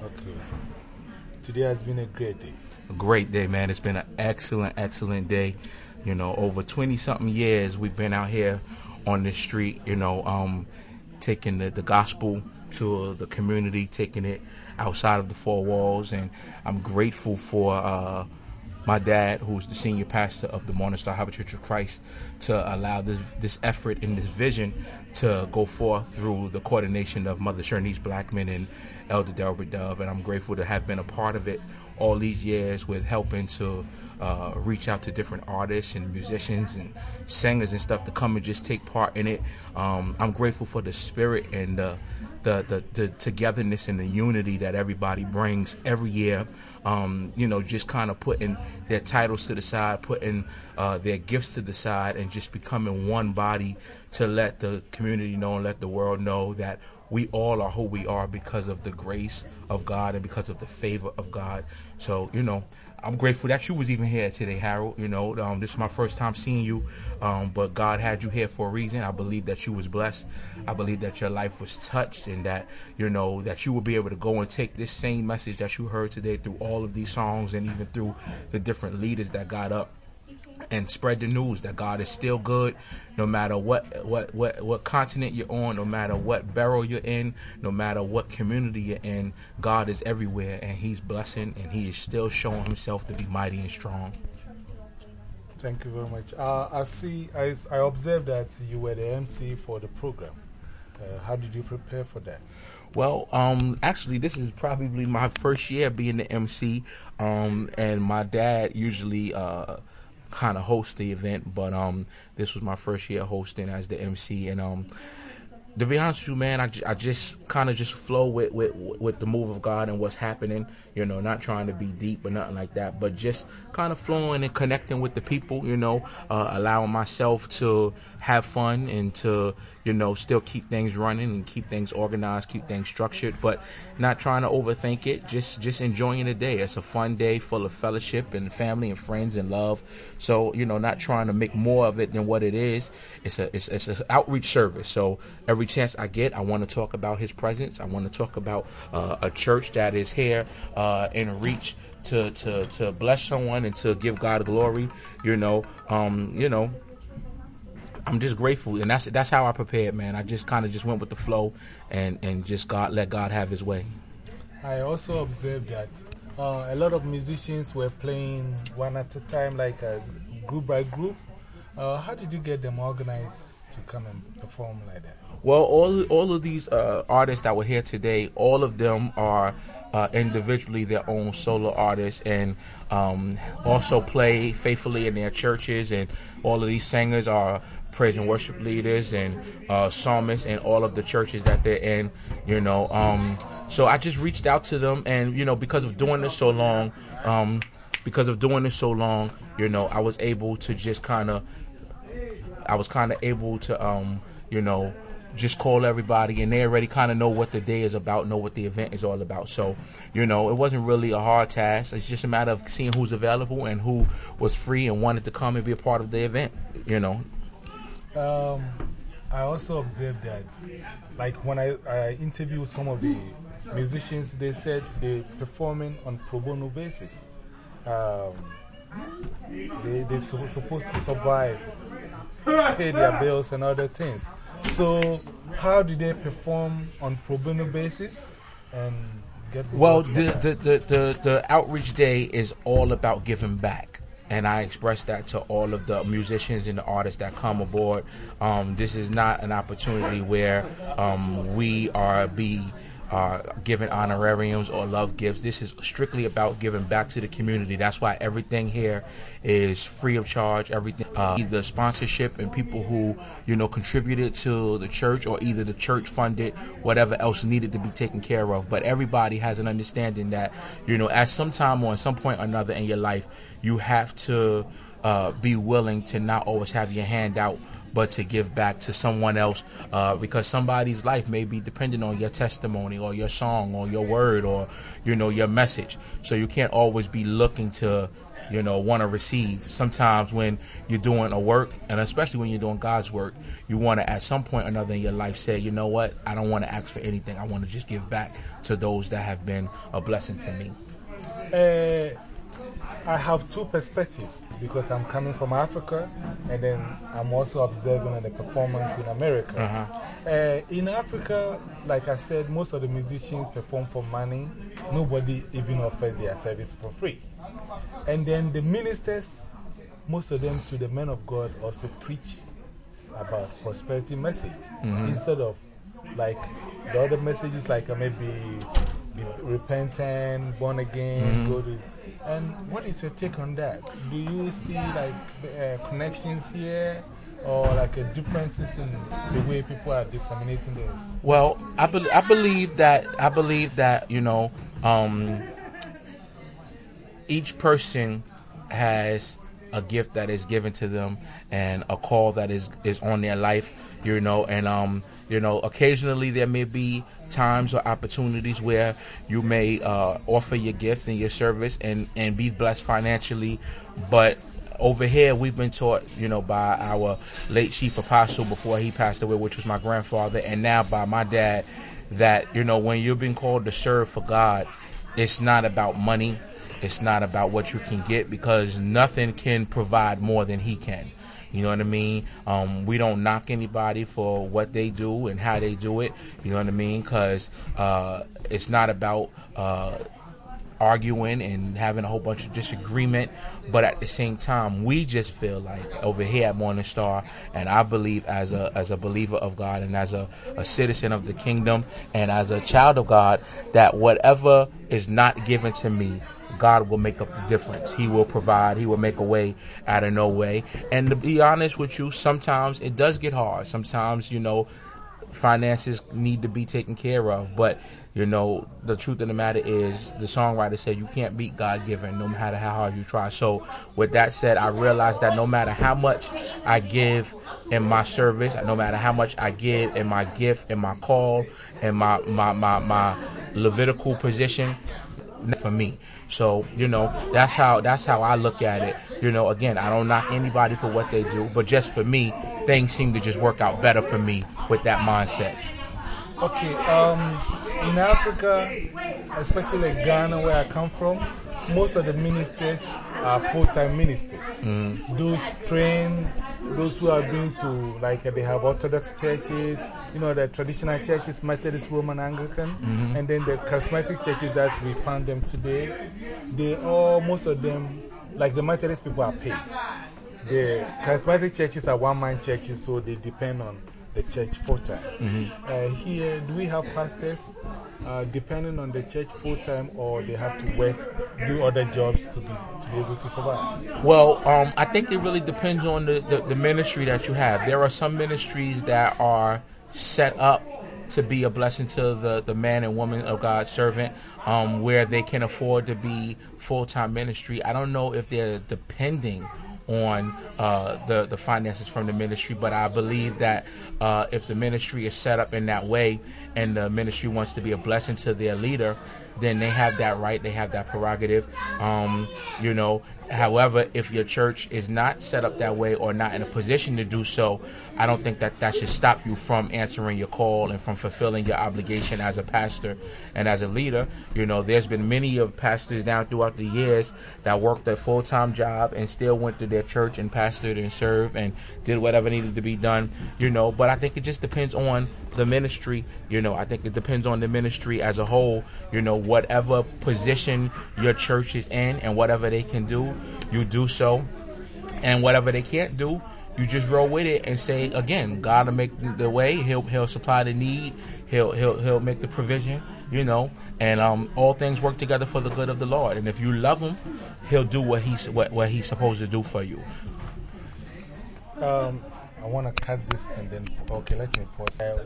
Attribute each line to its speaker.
Speaker 1: Okay. Today has been a great day.
Speaker 2: A great day, man. It's been an excellent, excellent day. You know, over 20 something years we've been out here on the street, you know, um, taking the, the gospel to the community, taking it outside of the four walls. And I'm grateful for uh, my dad, who's the senior pastor of the Morning Star Harvest Church of Christ, to allow this this effort and this vision to go forth through the coordination of Mother Shernice Blackman and Elder Delbert Dove. And I'm grateful to have been a part of it all these years with helping to uh, reach out to different artists and musicians and singers and stuff to come and just take part in it. Um, I'm grateful for the spirit and the, the, the, the togetherness and the unity that everybody brings every year. Um, you know, just kind of putting their titles to the side, putting uh, their gifts to the side, and just becoming one body to let the community know and let the world know that we all are who we are because of the grace of God and because of the favor of God. So, you know, I'm grateful that you was even here today, Harold. You know, um, this is my first time seeing you, um, but God had you here for a reason. I believe that you was blessed. I believe that your life was touched, and that you know that you will be able to go and take this same message that you heard today through all of these songs and even through the different leaders that got up and spread the news that God is still good no matter what what what what continent you're on no matter what barrel you're in no matter what community you're in God is everywhere and he's blessing and he is still showing himself to be mighty and strong
Speaker 1: Thank you very much. Uh, I see, I, I observed that you were the MC for the program. Uh, how did you prepare for that?
Speaker 2: Well, um, actually, this is probably my first year being the MC, um, and my dad usually uh, kind of host the event, but um, this was my first year hosting as the MC, and um, to be honest with you, man, I, I just kind of just flow with, with with the move of God and what's happening. You know, not trying to be deep or nothing like that, but just kind of flowing and connecting with the people. You know, uh, allowing myself to have fun and to you know still keep things running and keep things organized, keep things structured, but not trying to overthink it. Just just enjoying the day. It's a fun day full of fellowship and family and friends and love. So you know, not trying to make more of it than what it is. It's a it's, it's an outreach service. So every chance I get, I want to talk about His presence. I want to talk about uh, a church that is here uh, in reach to, to, to bless someone and to give God glory. You know, um, you know, I'm just grateful, and that's that's how I prepared, man. I just kind of just went with the flow, and and just God let God have His way.
Speaker 1: I also observed that uh, a lot of musicians were playing one at a time, like a group by group. Uh, how did you get them organized to come and perform like that?
Speaker 2: Well, all all of these uh, artists that were here today, all of them are uh, individually their own solo artists and um, also play faithfully in their churches. And all of these singers are praise and worship leaders and uh, psalmists and all of the churches that they're in. You know, um, so I just reached out to them, and you know, because of doing this so long, um, because of doing this so long, you know, I was able to just kind of, I was kind of able to, um, you know just call everybody and they already kind of know what the day is about, know what the event is all about. So, you know, it wasn't really a hard task. It's just a matter of seeing who's available and who was free and wanted to come and be a part of the event, you know.
Speaker 1: Um, I also observed that, like when I, I interviewed some of the musicians, they said they're performing on pro bono basis. Um, they, they're supposed to survive, pay their bills and other things. So, how do they perform on pro bono basis and get
Speaker 2: Well, the, the, the, the, the outreach day is all about giving back. And I express that to all of the musicians and the artists that come aboard. Um, this is not an opportunity where um, we are be uh, giving honorariums or love gifts. This is strictly about giving back to the community. That's why everything here is free of charge. Everything, uh, either sponsorship and people who you know contributed to the church, or either the church funded whatever else needed to be taken care of. But everybody has an understanding that you know at some time or at some point or another in your life, you have to uh, be willing to not always have your hand out but to give back to someone else uh, because somebody's life may be dependent on your testimony or your song or your word or you know your message so you can't always be looking to you know, want to receive. Sometimes when you're doing a work, and especially when you're doing God's work, you want to at some point or another in your life say, you know what, I don't want to ask for anything. I want to just give back to those that have been a blessing to me.
Speaker 1: Uh, I have two perspectives because I'm coming from Africa and then I'm also observing the performance in America.
Speaker 2: Uh-huh.
Speaker 1: Uh, in Africa, like I said, most of the musicians perform for money. Nobody even offered their service for free. And then the ministers, most of them to the men of God, also preach about prosperity message
Speaker 2: -hmm.
Speaker 1: instead of like the other messages, like uh, maybe be repentant, born again,
Speaker 2: -hmm.
Speaker 1: go to. And what is your take on that? Do you see like uh, connections here? or like a differences in the way people are disseminating this?
Speaker 2: Well, I, be I believe that I believe that you know um, each person has a gift that is given to them and a call that is is on their life, you know, and um, you know, occasionally there may be times or opportunities where you may uh, offer your gift and your service and and be blessed financially, but over here we've been taught you know by our late chief apostle before he passed away which was my grandfather and now by my dad that you know when you've been called to serve for god it's not about money. It's not about what you can get because nothing can provide more than he can you know what I mean? Um, we don't knock anybody for what they do and how they do it. You know what I mean? Because uh, it's not about uh, arguing and having a whole bunch of disagreement, but at the same time, we just feel like over here at Morning Star, and I believe as a as a believer of God and as a, a citizen of the kingdom and as a child of God, that whatever is not given to me, God will make up the difference. He will provide. He will make a way out of no way. And to be honest with you, sometimes it does get hard. Sometimes, you know, finances need to be taken care of. But you know, the truth of the matter is, the songwriter said you can't beat God given no matter how hard you try. So, with that said, I realized that no matter how much I give in my service, no matter how much I give in my gift, in my call, in my, my, my, my Levitical position, for me. So, you know, that's how that's how I look at it. You know, again, I don't knock anybody for what they do, but just for me, things seem to just work out better for me with that mindset.
Speaker 1: Okay, um, in Africa, especially like Ghana, where I come from, most of the ministers are full-time ministers.
Speaker 2: Mm.
Speaker 1: Those trained, those who have been to, like they have Orthodox churches, you know, the traditional churches, Methodist, Roman, Anglican,
Speaker 2: -hmm.
Speaker 1: and then the charismatic churches that we found them today, they all, most of them, like the Methodist people are paid. The charismatic churches are one-man churches, so they depend on the church full time.
Speaker 2: -hmm.
Speaker 1: uh, here, do we have pastors uh, depending on the church full time, or they have to work, do other jobs to be, to be able to survive?
Speaker 2: Well, um, I think it really depends on the, the, the ministry that you have. There are some ministries that are set up to be a blessing to the, the man and woman of God servant, um, where they can afford to be full time ministry. I don't know if they're depending on uh, the the finances from the ministry, but I believe that uh, if the ministry is set up in that way, and the ministry wants to be a blessing to their leader, then they have that right, they have that prerogative. Um, you know, however, if your church is not set up that way or not in a position to do so, I don't think that that should stop you from answering your call and from fulfilling your obligation as a pastor and as a leader. You know, there's been many of pastors down throughout the years that worked a full time job and still went to their church and pastored and served and did whatever needed to be done. You know, but I think it just depends on the ministry. You know, I think it depends on the ministry as a whole. You know, whatever position your church is in and whatever they can do, you do so. And whatever they can't do, you just roll with it and say again, God will make the way. He'll he'll supply the need. He'll he'll he'll make the provision. You know, and um, all things work together for the good of the Lord. And if you love Him, He'll do what he's what, what He's supposed to do for you.
Speaker 1: Um, I want to cut this and then okay, let me pause. Uh,